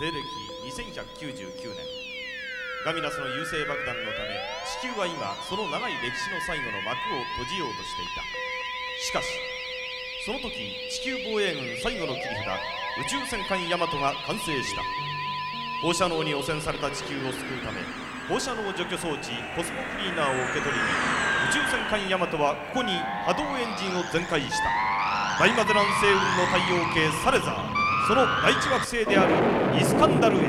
西暦2199年。ガミラスの優勢爆弾のため地球は今その長い歴史の最後の幕を閉じようとしていた。しかしその時地球防衛軍最後の切り札宇宙戦艦ヤマトが完成した。放射能に汚染された地球を救うため放射能除去装置コスモクリーナーを受け取りに宇宙戦艦ヤマトはここに波動エンジンを全開した。大マゼラン星雲の太陽系サレザー。その第一惑星であるイスカンダルへ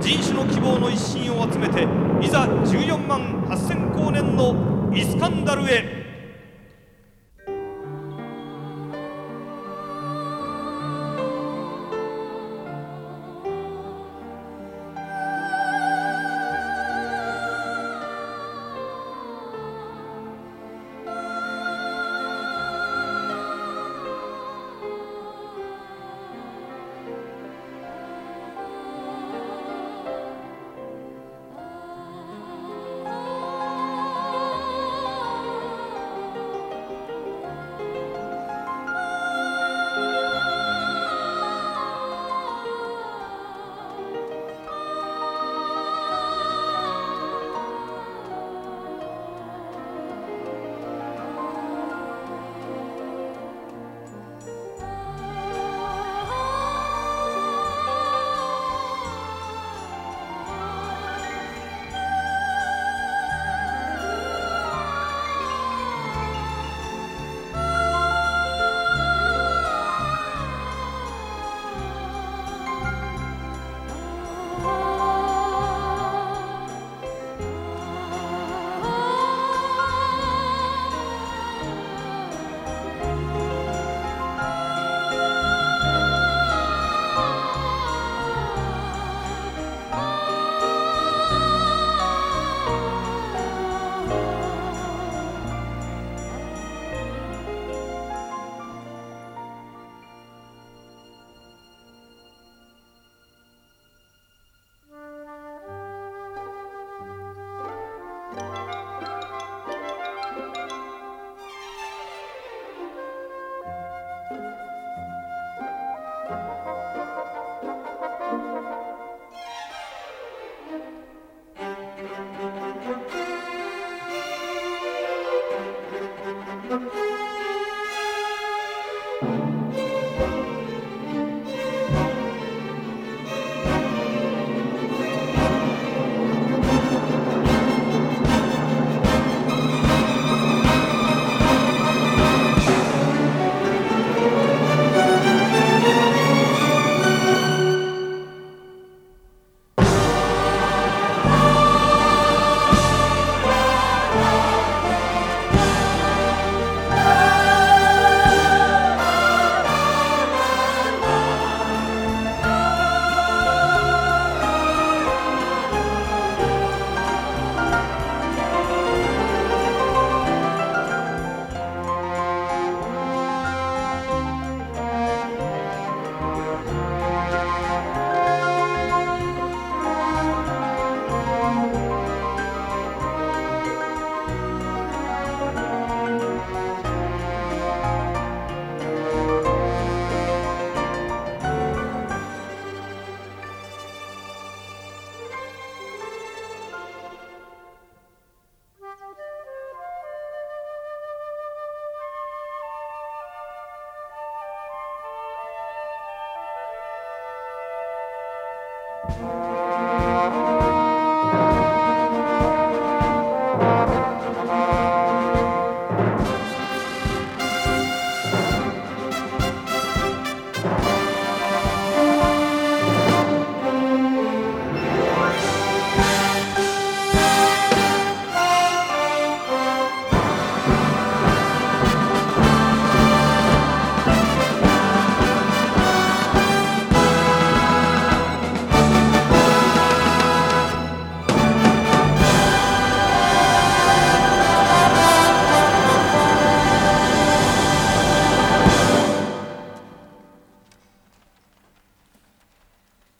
人種の希望の一心を集めていざ14万8000光年のイスカンダルへ「